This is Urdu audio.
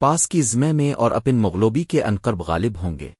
پاس کی زمے میں اور اپن مغلوبی کے انقرب غالب ہوں گے۔